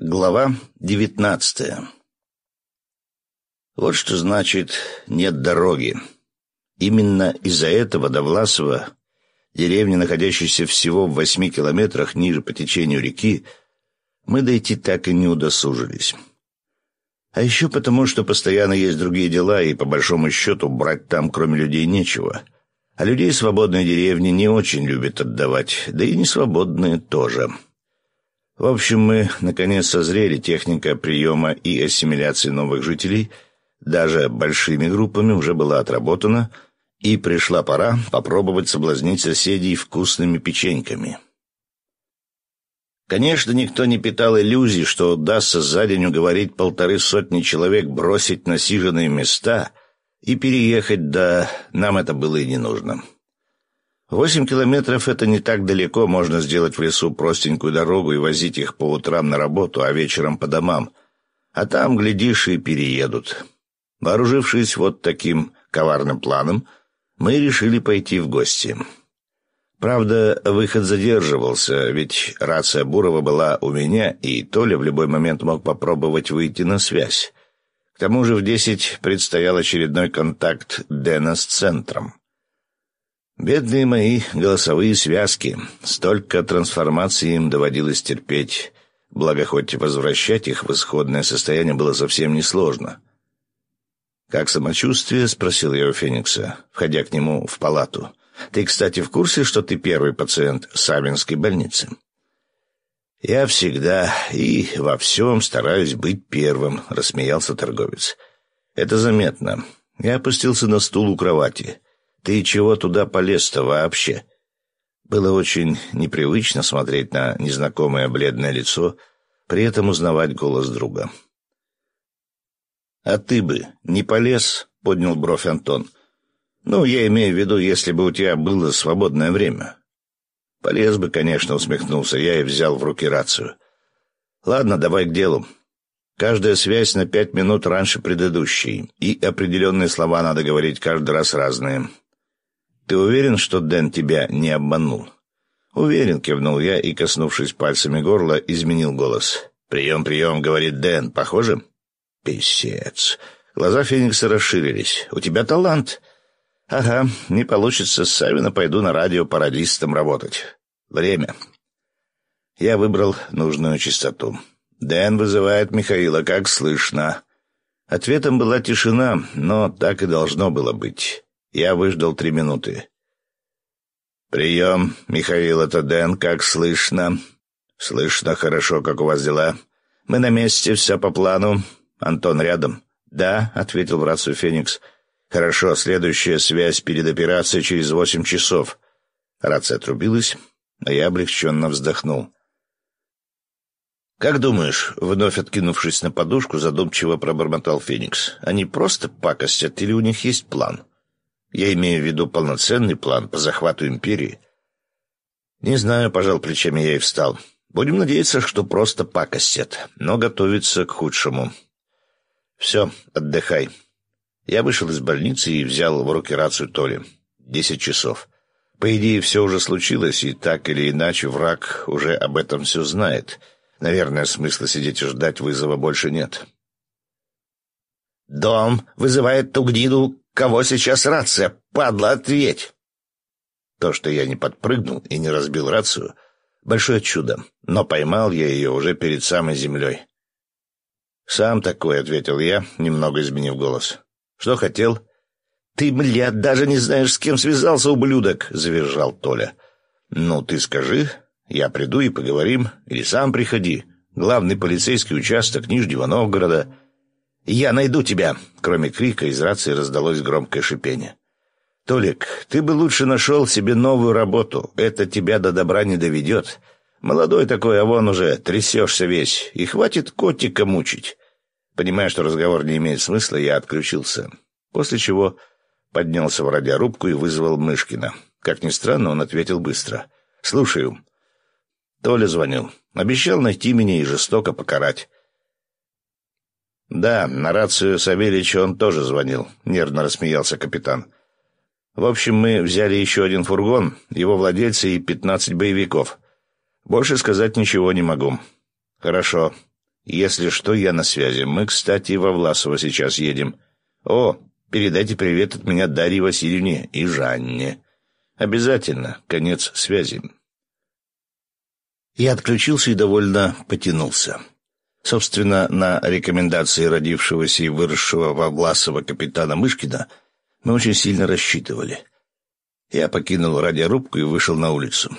Глава девятнадцатая Вот что значит «нет дороги». Именно из-за этого до Власова, деревни, находящейся всего в восьми километрах ниже по течению реки, мы дойти так и не удосужились. А еще потому, что постоянно есть другие дела, и по большому счету брать там кроме людей нечего. А людей свободной деревни не очень любят отдавать, да и несвободные тоже. В общем, мы наконец созрели техника приема и ассимиляции новых жителей, даже большими группами уже была отработана, и пришла пора попробовать соблазнить соседей вкусными печеньками. Конечно, никто не питал иллюзий, что удастся за день уговорить полторы сотни человек бросить насиженные места и переехать, да нам это было и не нужно. Восемь километров — это не так далеко, можно сделать в лесу простенькую дорогу и возить их по утрам на работу, а вечером по домам. А там, глядишь, и переедут. Вооружившись вот таким коварным планом, мы решили пойти в гости. Правда, выход задерживался, ведь рация Бурова была у меня, и Толя в любой момент мог попробовать выйти на связь. К тому же в десять предстоял очередной контакт Дэна с центром. Бедные мои голосовые связки. Столько трансформаций им доводилось терпеть. Благо, хоть возвращать их в исходное состояние было совсем несложно. «Как самочувствие?» — спросил я у Феникса, входя к нему в палату. «Ты, кстати, в курсе, что ты первый пациент Савинской больницы?» «Я всегда и во всем стараюсь быть первым», — рассмеялся торговец. «Это заметно. Я опустился на стул у кровати». Ты чего туда полез-то вообще?» Было очень непривычно смотреть на незнакомое бледное лицо, при этом узнавать голос друга. «А ты бы не полез?» — поднял бровь Антон. «Ну, я имею в виду, если бы у тебя было свободное время». «Полез бы, конечно», — усмехнулся я и взял в руки рацию. «Ладно, давай к делу. Каждая связь на пять минут раньше предыдущей, и определенные слова надо говорить каждый раз разные. «Ты уверен, что Дэн тебя не обманул?» «Уверен», — кивнул я и, коснувшись пальцами горла, изменил голос. «Прием, прием», — говорит Дэн. «Похоже?» «Писец». Глаза Феникса расширились. «У тебя талант». «Ага, не получится Савина, пойду на радио пародистом работать. Время». Я выбрал нужную частоту. «Дэн вызывает Михаила, как слышно». Ответом была тишина, но так и должно было быть. Я выждал три минуты. «Прием, Михаил, это Дэн, как слышно?» «Слышно хорошо, как у вас дела?» «Мы на месте, все по плану. Антон рядом?» «Да», — ответил в рацию Феникс. «Хорошо, следующая связь перед операцией через восемь часов». Рация отрубилась, а я облегченно вздохнул. «Как думаешь?» — вновь откинувшись на подушку, задумчиво пробормотал Феникс. «Они просто пакостят или у них есть план?» Я имею в виду полноценный план по захвату империи. Не знаю, пожал плечами я и встал. Будем надеяться, что просто пакостят, но готовиться к худшему. Все, отдыхай. Я вышел из больницы и взял в руки рацию Толи. Десять часов. По идее, все уже случилось, и так или иначе враг уже об этом все знает. Наверное, смысла сидеть и ждать вызова больше нет. «Дом вызывает ту гниду, Кого сейчас рация? Падла, ответь!» То, что я не подпрыгнул и не разбил рацию, большое чудо, но поймал я ее уже перед самой землей. «Сам такой», — ответил я, немного изменив голос. «Что хотел?» «Ты, блядь, даже не знаешь, с кем связался, ублюдок!» — завизжал Толя. «Ну, ты скажи, я приду и поговорим, или сам приходи. Главный полицейский участок Нижнего Новгорода. «Я найду тебя!» Кроме крика из рации раздалось громкое шипение. «Толик, ты бы лучше нашел себе новую работу. Это тебя до добра не доведет. Молодой такой, а вон уже трясешься весь. И хватит котика мучить». Понимая, что разговор не имеет смысла, я отключился. После чего поднялся в радиорубку и вызвал Мышкина. Как ни странно, он ответил быстро. «Слушаю». Толя звонил. Обещал найти меня и жестоко покарать. «Да, на рацию Савельича он тоже звонил», — нервно рассмеялся капитан. «В общем, мы взяли еще один фургон, его владельцы и пятнадцать боевиков. Больше сказать ничего не могу». «Хорошо. Если что, я на связи. Мы, кстати, во Власово сейчас едем. О, передайте привет от меня Дарье Васильевне и Жанне. Обязательно. Конец связи. Я отключился и довольно потянулся. Собственно, на рекомендации родившегося и выросшего во Власово капитана Мышкина мы очень сильно рассчитывали. Я покинул радиорубку и вышел на улицу.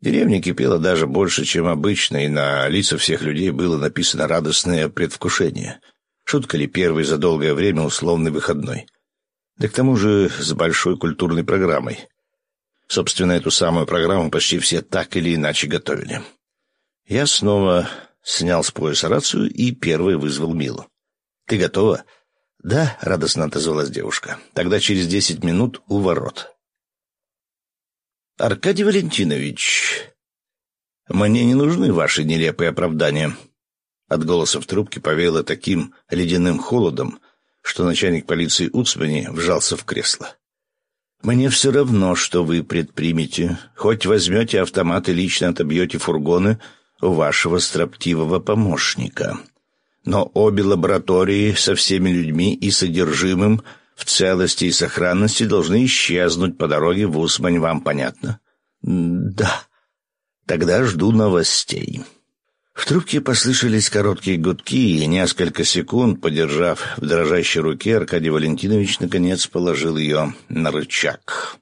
Деревня кипела даже больше, чем обычно, и на лицах всех людей было написано радостное предвкушение. Шутка ли первый за долгое время условный выходной. Да к тому же с большой культурной программой. Собственно, эту самую программу почти все так или иначе готовили. Я снова снял с пояса рацию и первый вызвал Милу. «Ты готова?» «Да», — радостно отозвалась девушка. «Тогда через десять минут у ворот». «Аркадий Валентинович, мне не нужны ваши нелепые оправдания». От голоса в трубке повеяло таким ледяным холодом, что начальник полиции Уцмани вжался в кресло. «Мне все равно, что вы предпримете. Хоть возьмете автомат и лично отобьете фургоны вашего строптивого помощника. Но обе лаборатории со всеми людьми и содержимым — в целости и сохранности должны исчезнуть по дороге в Усмань, вам понятно? Да. Тогда жду новостей. В трубке послышались короткие гудки, и несколько секунд, подержав в дрожащей руке, Аркадий Валентинович наконец положил ее на рычаг.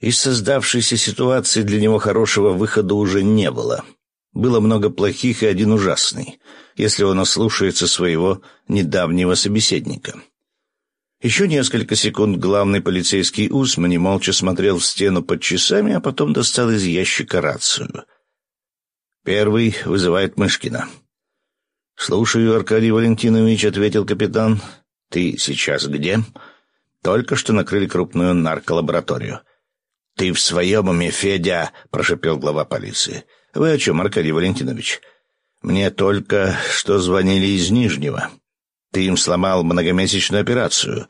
Из создавшейся ситуации для него хорошего выхода уже не было. Было много плохих и один ужасный, если он ослушается своего недавнего собеседника. Еще несколько секунд главный полицейский Усмани молча смотрел в стену под часами, а потом достал из ящика рацию. Первый вызывает Мышкина. «Слушаю, Аркадий Валентинович», — ответил капитан. «Ты сейчас где?» «Только что накрыли крупную нарколабораторию». «Ты в своем уме, Федя?» — прошепел глава полиции. «Вы о чем, Аркадий Валентинович?» «Мне только что звонили из Нижнего. Ты им сломал многомесячную операцию.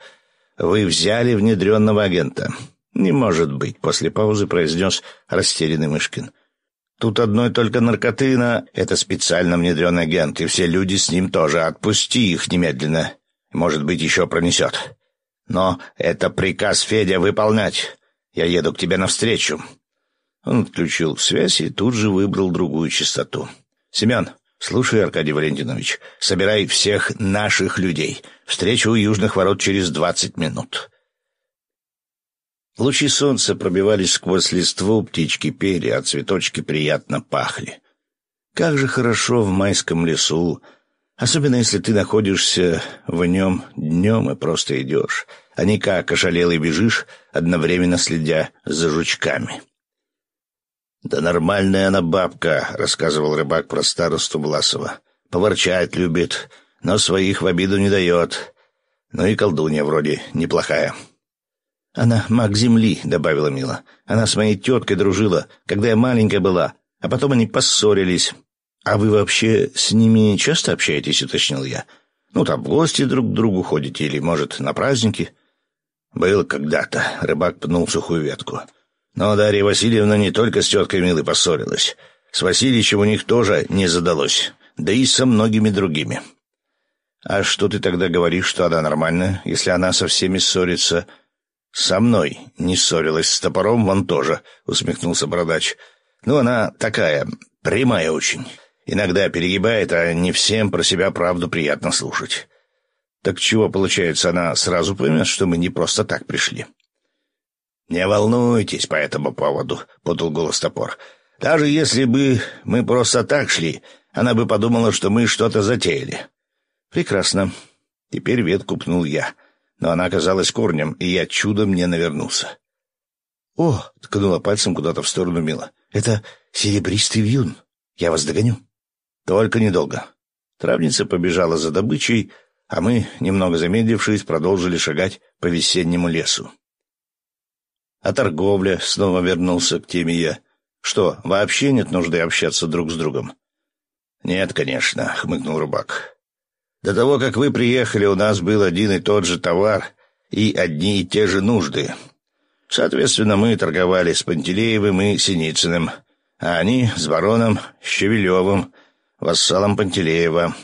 Вы взяли внедренного агента. Не может быть, после паузы произнес растерянный Мышкин. Тут одной только наркотына — это специально внедренный агент, и все люди с ним тоже. Отпусти их немедленно. Может быть, еще пронесет. Но это приказ, Федя, выполнять. Я еду к тебе навстречу. Он отключил связь и тут же выбрал другую частоту. «Семен, «Слушай, Аркадий Валентинович, собирай всех наших людей. Встреча у южных ворот через двадцать минут». Лучи солнца пробивались сквозь листву, птички пели, а цветочки приятно пахли. Как же хорошо в майском лесу, особенно если ты находишься в нем днем и просто идешь, а не как ошалелый бежишь, одновременно следя за жучками. «Да нормальная она бабка», — рассказывал рыбак про старосту Власова. «Поворчать любит, но своих в обиду не дает. Ну и колдунья вроде неплохая». «Она маг земли», — добавила Мила. «Она с моей теткой дружила, когда я маленькая была, а потом они поссорились». «А вы вообще с ними часто общаетесь?» — уточнил я. «Ну, там в гости друг к другу ходите или, может, на праздники?» «Было когда-то», — рыбак пнул сухую ветку. Но Дарья Васильевна не только с теткой Милой поссорилась. С Васильичем у них тоже не задалось, да и со многими другими. «А что ты тогда говоришь, что она нормальная, если она со всеми ссорится?» «Со мной не ссорилась, с топором вон тоже», — усмехнулся бородач. «Ну, она такая, прямая очень. Иногда перегибает, а не всем про себя правду приятно слушать». «Так чего, получается, она сразу поймет, что мы не просто так пришли?» «Не волнуйтесь по этому поводу», — подал голос топор. «Даже если бы мы просто так шли, она бы подумала, что мы что-то затеяли». «Прекрасно. Теперь ветку пнул я. Но она оказалась корнем, и я чудом не навернулся». «О!» — ткнула пальцем куда-то в сторону Мила. «Это серебристый вьюн. Я вас догоню». «Только недолго». Травница побежала за добычей, а мы, немного замедлившись, продолжили шагать по весеннему лесу. А торговля, снова вернулся к теме я. Что, вообще нет нужды общаться друг с другом? Нет, конечно, хмыкнул рыбак. До того, как вы приехали, у нас был один и тот же товар и одни и те же нужды. Соответственно, мы торговали с Пантелеевым и Синицыным, а они с бароном Щевелевым. вассалом Пантелеева.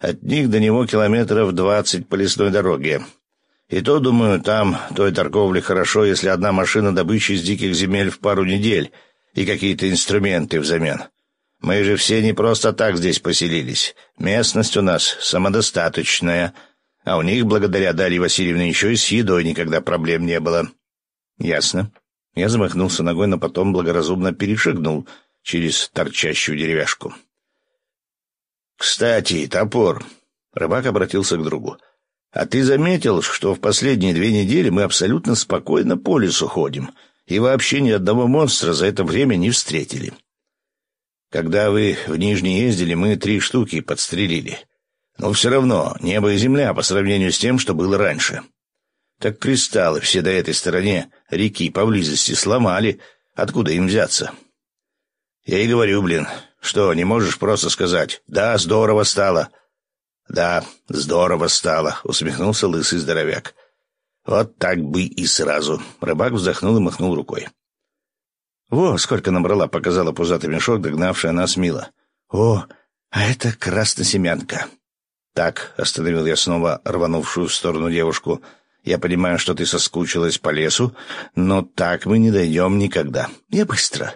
От них до него километров двадцать по лесной дороге. И то, думаю, там той торговли хорошо, если одна машина добычи из диких земель в пару недель и какие-то инструменты взамен. Мы же все не просто так здесь поселились. Местность у нас самодостаточная, а у них, благодаря Дарье Васильевне, еще и с едой никогда проблем не было. Ясно. Я замахнулся ногой, но потом благоразумно перешагнул через торчащую деревяшку. «Кстати, топор!» Рыбак обратился к другу. А ты заметил, что в последние две недели мы абсолютно спокойно по лесу ходим и вообще ни одного монстра за это время не встретили? Когда вы в Нижний ездили, мы три штуки подстрелили. Но все равно небо и земля по сравнению с тем, что было раньше. Так кристаллы все до этой стороне реки поблизости сломали. Откуда им взяться? Я и говорю, блин, что, не можешь просто сказать «Да, здорово стало», «Да, здорово стало», — усмехнулся лысый здоровяк. «Вот так бы и сразу». Рыбак вздохнул и махнул рукой. «Во, сколько набрала», — показала пузатый мешок, догнавшая нас Мила. «О, а это красносемянка». «Так», — остановил я снова рванувшую в сторону девушку, — «я понимаю, что ты соскучилась по лесу, но так мы не дойдем никогда. Я быстро».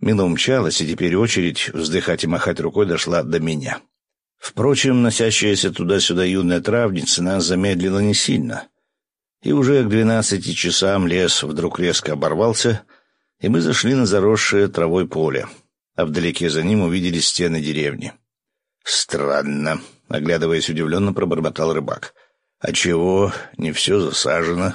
Мила умчалась, и теперь очередь вздыхать и махать рукой дошла до меня. Впрочем, носящаяся туда-сюда юная травница нас замедлила не сильно. И уже к двенадцати часам лес вдруг резко оборвался, и мы зашли на заросшее травой поле, а вдалеке за ним увидели стены деревни. «Странно», — оглядываясь удивленно, пробормотал рыбак. «А чего не все засажено?»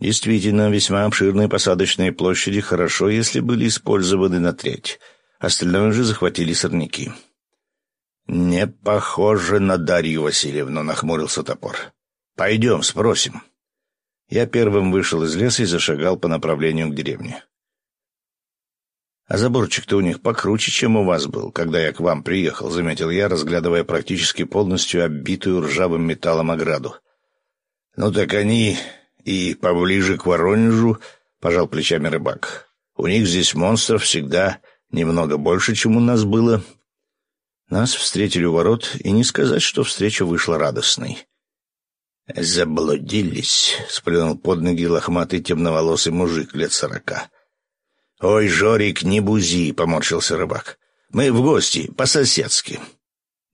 Действительно, весьма обширные посадочные площади хорошо, если были использованы на треть. Остальное же захватили сорняки. «Не похоже на Дарью Васильевну», — нахмурился топор. «Пойдем, спросим». Я первым вышел из леса и зашагал по направлению к деревне. «А заборчик-то у них покруче, чем у вас был, когда я к вам приехал», — заметил я, разглядывая практически полностью оббитую ржавым металлом ограду. «Ну так они и поближе к Воронежу», — пожал плечами рыбак. «У них здесь монстров всегда немного больше, чем у нас было, нас встретили у ворот, и не сказать, что встреча вышла радостной. «Заблудились», — сплюнул под ноги лохматый темноволосый мужик лет сорока. «Ой, Жорик, не бузи», — поморщился рыбак. «Мы в гости, по-соседски».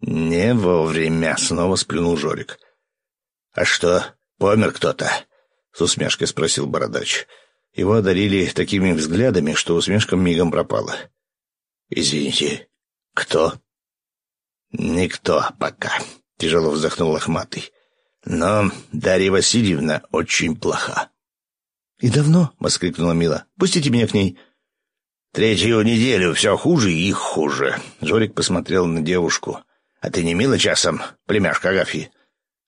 «Не вовремя», — снова сплюнул Жорик. «А что, помер кто-то?» — с усмешкой спросил бородач. Его одарили такими взглядами, что усмешка мигом пропала. «Извините, кто?» «Никто пока», — тяжело вздохнул лохматый. «Но Дарья Васильевна очень плоха». «И давно?» — воскликнула Мила. «Пустите меня к ней». «Третью неделю все хуже и хуже». Жорик посмотрел на девушку. «А ты не Мила часом, племяшка Агафьи?»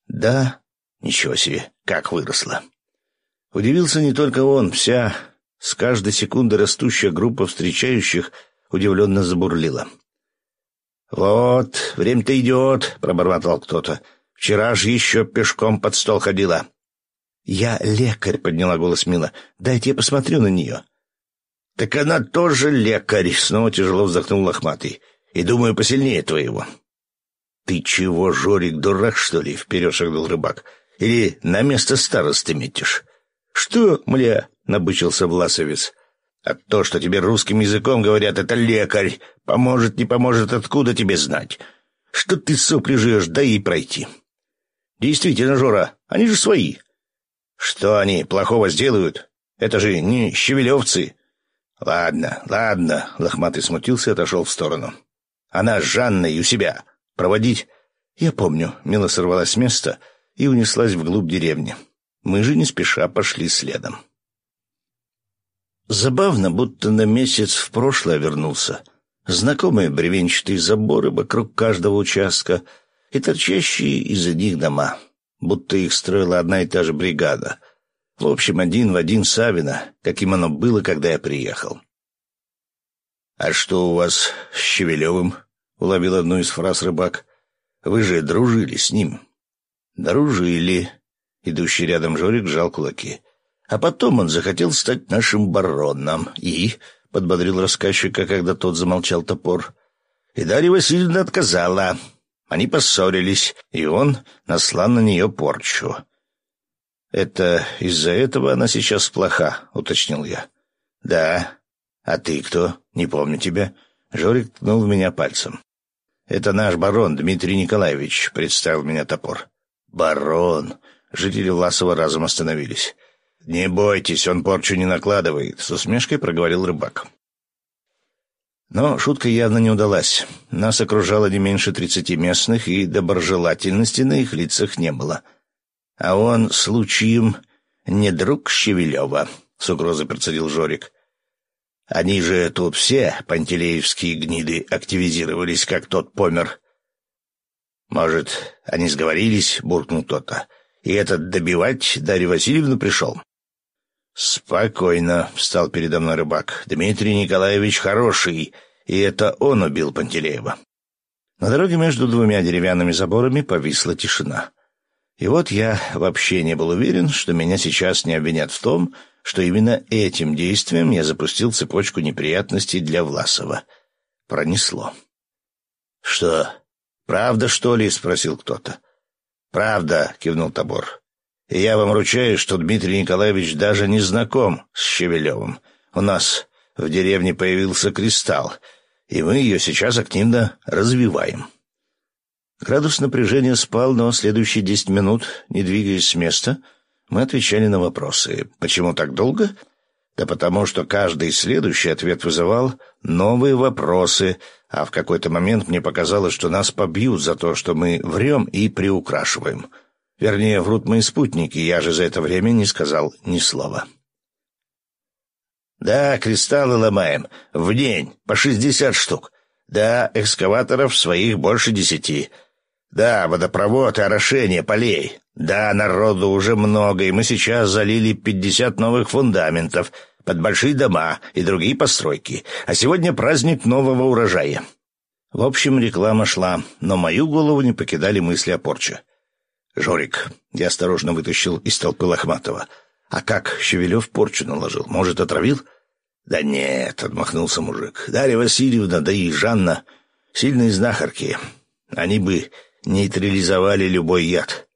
«Да». «Ничего себе, как выросла». Удивился не только он, вся, с каждой секунды растущая группа встречающих удивленно забурлила. «Вот, время-то идет», — пробормотал кто-то. «Вчера же еще пешком под стол ходила». «Я лекарь», — подняла голос Мила. «Дайте я посмотрю на нее». «Так она тоже лекарь», — снова тяжело вздохнул лохматый. «И думаю, посильнее твоего». «Ты чего, Жорик, дурак, что ли?» — вперед шагнул рыбак. «Или на место старосты метишь?» «Что, мля?» — набычился Власовец. А то, что тебе русским языком говорят, это лекарь. Поможет, не поможет, откуда тебе знать? Что ты сопли жуешь, да и пройти. Действительно, Жора, они же свои. Что они плохого сделают? Это же не щавелевцы. Ладно, ладно, лохматый смутился и отошел в сторону. Она с Жанной у себя. Проводить? Я помню. Мила сорвалась с места и унеслась вглубь деревни. Мы же не спеша пошли следом. Забавно, будто на месяц в прошлое вернулся. Знакомые бревенчатые заборы вокруг каждого участка и торчащие из-за них дома, будто их строила одна и та же бригада. В общем, один в один Савина, каким оно было, когда я приехал. «А что у вас с Щевелевым?» — уловил одну из фраз рыбак. «Вы же дружили с ним». «Дружили». Идущий рядом Жорик жал кулаки. А потом он захотел стать нашим бароном и...» — подбодрил рассказчика, когда тот замолчал топор. И Дарья Васильевна отказала. Они поссорились, и он наслал на нее порчу. «Это из-за этого она сейчас плоха», — уточнил я. «Да. А ты кто? Не помню тебя». Жорик ткнул в меня пальцем. «Это наш барон Дмитрий Николаевич», — представил меня топор. «Барон!» — жители Власова разом остановились. «Не бойтесь, он порчу не накладывает», — с усмешкой проговорил рыбак. Но шутка явно не удалась. Нас окружало не меньше тридцати местных, и доброжелательности на их лицах не было. А он, случаем, не друг Щевелева, — с угрозой процедил Жорик. Они же тут все, пантелеевские гниды, активизировались, как тот помер. Может, они сговорились, — буркнул кто-то, — и этот добивать Дарью Васильевну пришел? «Спокойно», — встал передо мной рыбак. «Дмитрий Николаевич хороший, и это он убил Пантелеева». На дороге между двумя деревянными заборами повисла тишина. И вот я вообще не был уверен, что меня сейчас не обвинят в том, что именно этим действием я запустил цепочку неприятностей для Власова. Пронесло. «Что, правда, что ли?» — спросил кто-то. «Правда», — кивнул Табор. И я вам ручаюсь, что Дмитрий Николаевич даже не знаком с Щевелевым. У нас в деревне появился кристалл, и мы ее сейчас активно развиваем. Градус напряжения спал, но следующие десять минут, не двигаясь с места, мы отвечали на вопросы. Почему так долго? Да потому что каждый следующий ответ вызывал новые вопросы, а в какой-то момент мне показалось, что нас побьют за то, что мы врем и приукрашиваем — Вернее, врут мои спутники, я же за это время не сказал ни слова. Да, кристаллы ломаем. В день. По шестьдесят штук. Да, экскаваторов своих больше десяти. Да, водопровод и орошение полей. Да, народу уже много, и мы сейчас залили пятьдесят новых фундаментов под большие дома и другие постройки. А сегодня праздник нового урожая. В общем, реклама шла, но мою голову не покидали мысли о порче. «Жорик», — я осторожно вытащил из толпы Лохматова. «А как Щевелев порчу наложил? Может, отравил?» «Да нет», — отмахнулся мужик. «Дарья Васильевна, да и Жанна — сильные знахарки. Они бы нейтрализовали любой яд.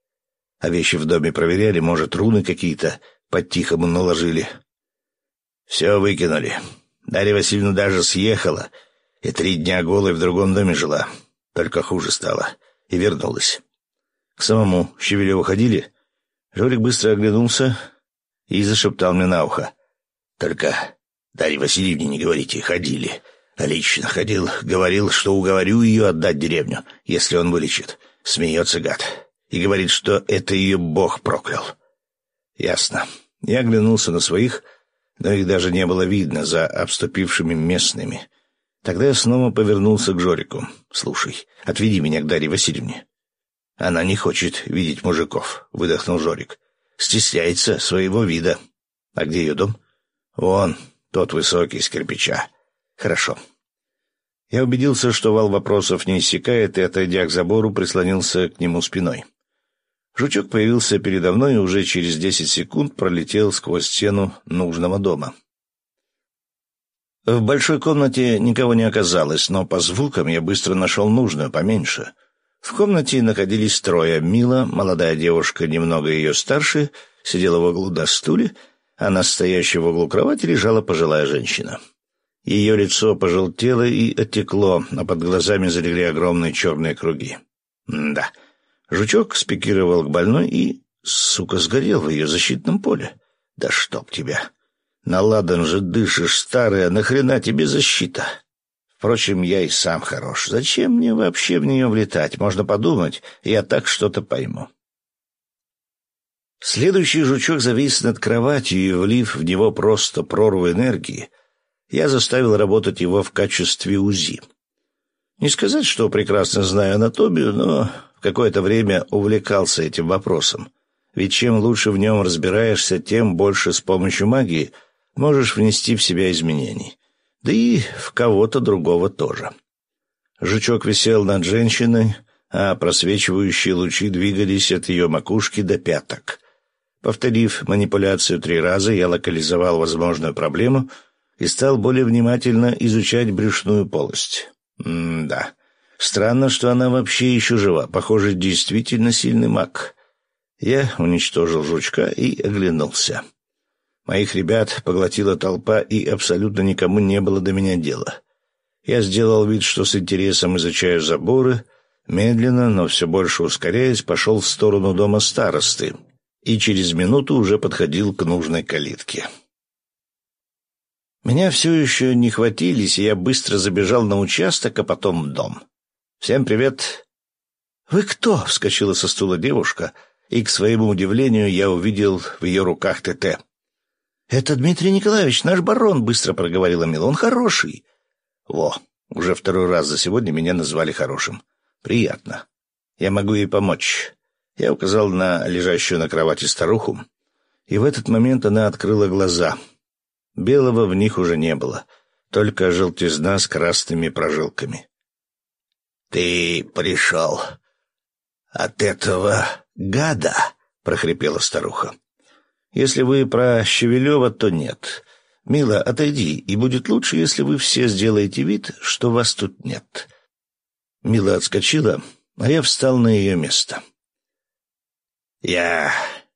А вещи в доме проверяли, может, руны какие-то по-тихому наложили. Все выкинули. Дарья Васильевна даже съехала и три дня голой в другом доме жила. Только хуже стало. И вернулась. К самому Щевелеву ходили? Жорик быстро оглянулся и зашептал мне на ухо. «Только Дарье Васильевне не говорите, ходили. А лично ходил, говорил, что уговорю ее отдать деревню, если он вылечит. Смеется гад. И говорит, что это ее бог проклял». «Ясно». Я оглянулся на своих, но их даже не было видно за обступившими местными. Тогда я снова повернулся к Жорику. «Слушай, отведи меня к Дарье Васильевне. Она не хочет видеть мужиков, — выдохнул Жорик. Стесняется своего вида. А где ее дом? Вон, тот высокий, из кирпича. Хорошо. Я убедился, что вал вопросов не иссякает, и, отойдя к забору, прислонился к нему спиной. Жучок появился передо мной и уже через десять секунд пролетел сквозь стену нужного дома. В большой комнате никого не оказалось, но по звукам я быстро нашел нужную, поменьше. В комнате находились трое. Мила, молодая девушка, немного ее старше, сидела в углу на стуле, а на в углу кровати лежала пожилая женщина. Ее лицо пожелтело и оттекло, а под глазами залегли огромные черные круги. М да, жучок спикировал к больной и, сука, сгорел в ее защитном поле. Да чтоб тебя! Наладан же дышишь, старая, нахрена тебе защита? Впрочем, я и сам хорош. Зачем мне вообще в нее влетать? Можно подумать, я так что-то пойму. Следующий жучок завис над кроватью, и, влив в него просто прорву энергии, я заставил работать его в качестве УЗИ. Не сказать, что прекрасно знаю анатомию, но какое-то время увлекался этим вопросом. Ведь чем лучше в нем разбираешься, тем больше с помощью магии можешь внести в себя изменений да и в кого-то другого тоже. Жучок висел над женщиной, а просвечивающие лучи двигались от ее макушки до пяток. Повторив манипуляцию три раза, я локализовал возможную проблему и стал более внимательно изучать брюшную полость. М-да. Странно, что она вообще еще жива. Похоже, действительно сильный маг. Я уничтожил жучка и оглянулся. Моих ребят поглотила толпа, и абсолютно никому не было до меня дела. Я сделал вид, что с интересом изучаю заборы, медленно, но все больше ускоряясь, пошел в сторону дома старосты и через минуту уже подходил к нужной калитке. Меня все еще не хватились, и я быстро забежал на участок, а потом в дом. «Всем привет!» «Вы кто?» — вскочила со стула девушка, и, к своему удивлению, я увидел в ее руках ТТ. «Это Дмитрий Николаевич, наш барон», — быстро проговорила Мила. «Он хороший». «Во, уже второй раз за сегодня меня назвали хорошим. Приятно. Я могу ей помочь». Я указал на лежащую на кровати старуху, и в этот момент она открыла глаза. Белого в них уже не было, только желтизна с красными прожилками. «Ты пришел от этого гада?» — прохрипела старуха. Если вы про Щевелева, то нет. Мила, отойди, и будет лучше, если вы все сделаете вид, что вас тут нет. Мила отскочила, а я встал на ее место. «Я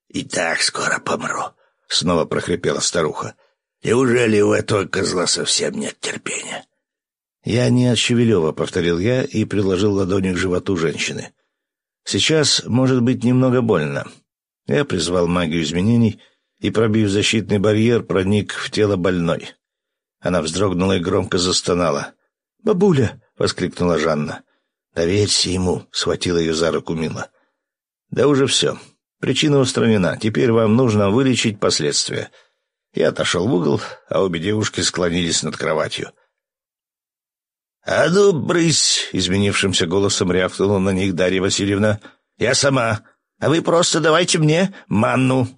и так скоро помру», — снова прохрипела старуха. «Неужели у этого козла совсем нет терпения?» «Я не от Щевелева», — повторил я и приложил ладони к животу женщины. «Сейчас может быть немного больно. Я призвал магию изменений и, пробив защитный барьер, проник в тело больной. Она вздрогнула и громко застонала. «Бабуля!» — воскликнула Жанна. «Доверься ему!» — схватила ее за руку Мила. «Да уже все. Причина устранена. Теперь вам нужно вылечить последствия». Я отошел в угол, а обе девушки склонились над кроватью. «А ну, брысь!» — изменившимся голосом рявкнула на них Дарья Васильевна. «Я сама!» А вы просто давайте мне манну».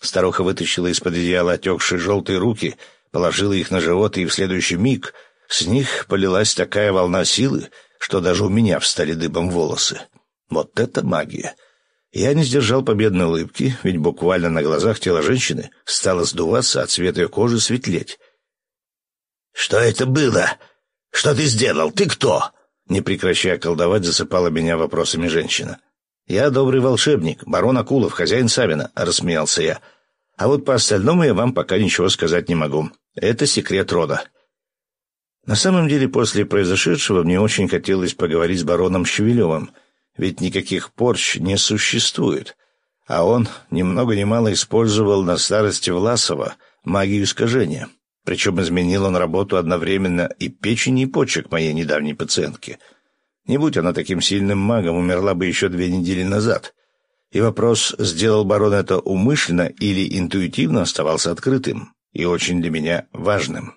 Старуха вытащила из-под одеяла отекшие желтые руки, положила их на живот, и в следующий миг с них полилась такая волна силы, что даже у меня встали дыбом волосы. Вот это магия! Я не сдержал победной улыбки, ведь буквально на глазах тело женщины стало сдуваться, а цвет ее кожи светлеть. «Что это было? Что ты сделал? Ты кто?» Не прекращая колдовать, засыпала меня вопросами женщина. «Я добрый волшебник, барон Акулов, хозяин Савина», — рассмеялся я. «А вот по остальному я вам пока ничего сказать не могу. Это секрет рода». На самом деле, после произошедшего мне очень хотелось поговорить с бароном Щевелевым, ведь никаких порч не существует, а он ни много ни мало использовал на старости Власова магию искажения. Причем изменил он работу одновременно и печени, и почек моей недавней пациентки — не будь она таким сильным магом, умерла бы еще две недели назад. И вопрос, сделал барон это умышленно или интуитивно, оставался открытым и очень для меня важным.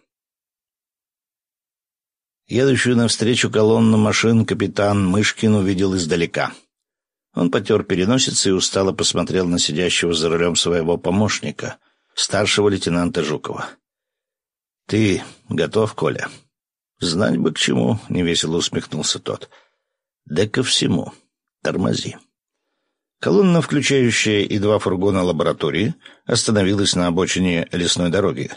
Едущую навстречу колонну машин капитан Мышкин увидел издалека. Он потер переносицы и устало посмотрел на сидящего за рулем своего помощника, старшего лейтенанта Жукова. «Ты готов, Коля?» «Знать бы к чему», — невесело усмехнулся тот. «Да ко всему. Тормози». Колонна, включающая и два фургона лаборатории, остановилась на обочине лесной дороги.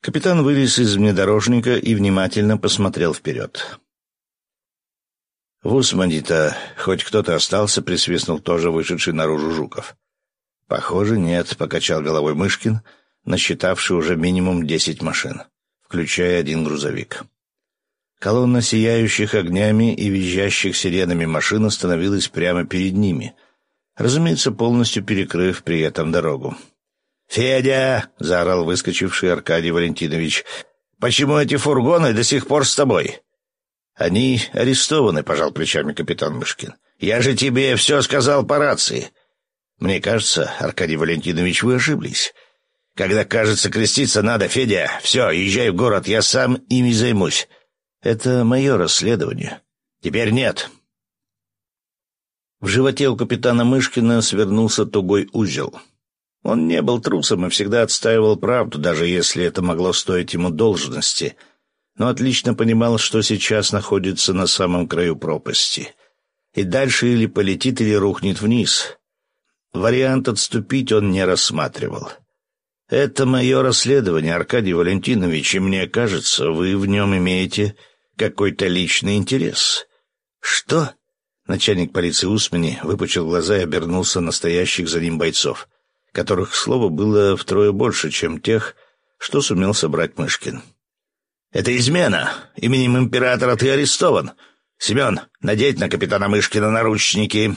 Капитан вылез из внедорожника и внимательно посмотрел вперед. «В Усмандита хоть кто-то остался?» — присвистнул тоже вышедший наружу Жуков. «Похоже, нет», — покачал головой Мышкин, насчитавший уже минимум десять машин, включая один грузовик. Колонна сияющих огнями и визжащих сиренами машин остановилась прямо перед ними, разумеется, полностью перекрыв при этом дорогу. «Федя!» — заорал выскочивший Аркадий Валентинович. «Почему эти фургоны до сих пор с тобой?» «Они арестованы», — пожал плечами капитан Мышкин. «Я же тебе все сказал по рации». «Мне кажется, Аркадий Валентинович, вы ошиблись. Когда, кажется, креститься надо, Федя, все, езжай в город, я сам ими займусь. Это мое расследование. Теперь нет. В животе у капитана Мышкина свернулся тугой узел. Он не был трусом и всегда отстаивал правду, даже если это могло стоить ему должности, но отлично понимал, что сейчас находится на самом краю пропасти. И дальше или полетит, или рухнет вниз. Вариант отступить он не рассматривал. «Это мое расследование, Аркадий Валентинович, и мне кажется, вы в нем имеете какой-то личный интерес. Что? Начальник полиции Усмани выпучил глаза и обернулся на стоящих за ним бойцов, которых, к слову, было втрое больше, чем тех, что сумел собрать Мышкин. «Это измена! Именем императора ты арестован! Семен, надеть на капитана Мышкина наручники!»